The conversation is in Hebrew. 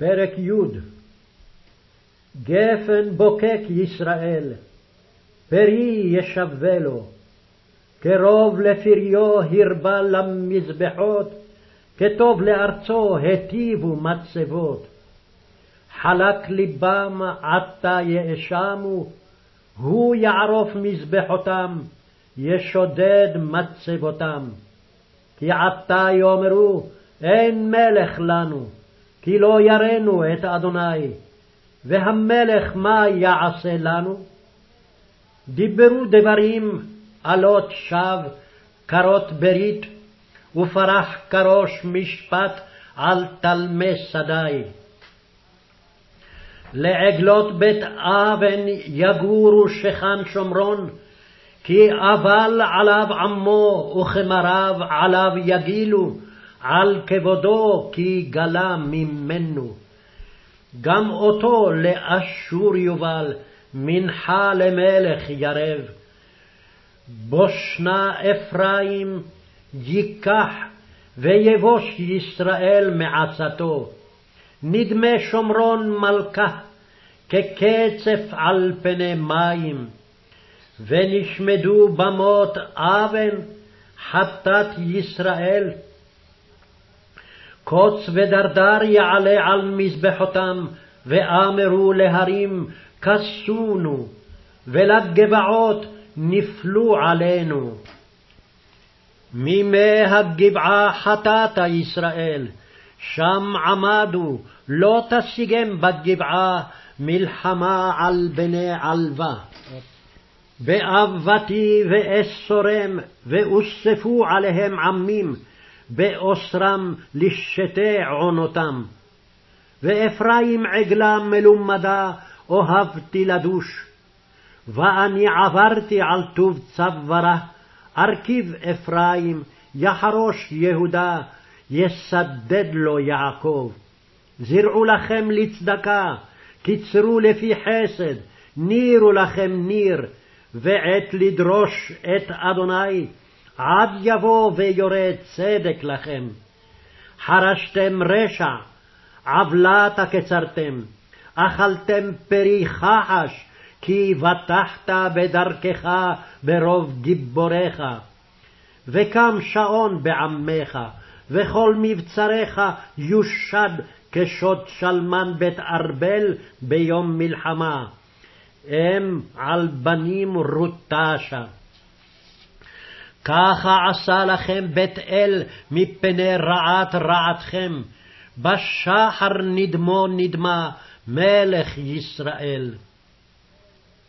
פרק י' גפן בוקק ישראל, פרי ישווה לו, קרוב לפריו הרבה למזבחות, כטוב לארצו היטיבו מצבות. חלק ליבם עתה יאשמו, הוא יערוף מזבחותם, ישודד מצבותם. כי עתה יאמרו, אין מלך לנו, כי לא יראנו את אדוני, והמלך מה יעשה לנו? דיברו דברים עלות שווא, קרות ברית, ופרח כראש משפט על תלמי שדי. לעגלות בית אבן יגורו שכן שומרון, כי אבל עליו עמו וכמריו עליו יגילו, על כבודו כי גלה ממנו. גם אותו לאשור יובל, מנחה למלך ירב. בושנה אפרים ייקח, ויבוש ישראל מעצתו. נדמה שומרון מלכה, כקצף על פני מים. ונשמדו במות אבן, חטאת ישראל. קוץ ודרדר יעלה על מזבחותם, ואמרו להרים כסונו, ולגבעות נפלו עלינו. מימי הגבעה חטאת ישראל, שם עמדו, לא תשיגם בגבעה מלחמה על בני עלווה. באבתי ואסורם, ואוספו עליהם עמים, באוסרם לשתי עונותם. ואפרים עגלה מלומדה, אוהבתי לדוש. ואני עברתי על טוב צווארה, ארכיב אפרים, יחרוש יהודה, יסדד לו יעקב. זרעו לכם לצדקה, קיצרו לפי חסד, נירו לכם ניר, ועת לדרוש את אדוני, עד יבוא ויורה צדק לכם. חרשתם רשע, עוולה תקצרתם, אכלתם פרי חחש, כי בטחת בדרכך ברוב גיבוריך. וקם שעון בעמך, וכל מבצריך יושד כשוד שלמן בית ארבל ביום מלחמה. אם על בנים רוטשה. ככה עשה לכם בית אל מפני רעת רעתכם, בשחר נדמו נדמה מלך ישראל.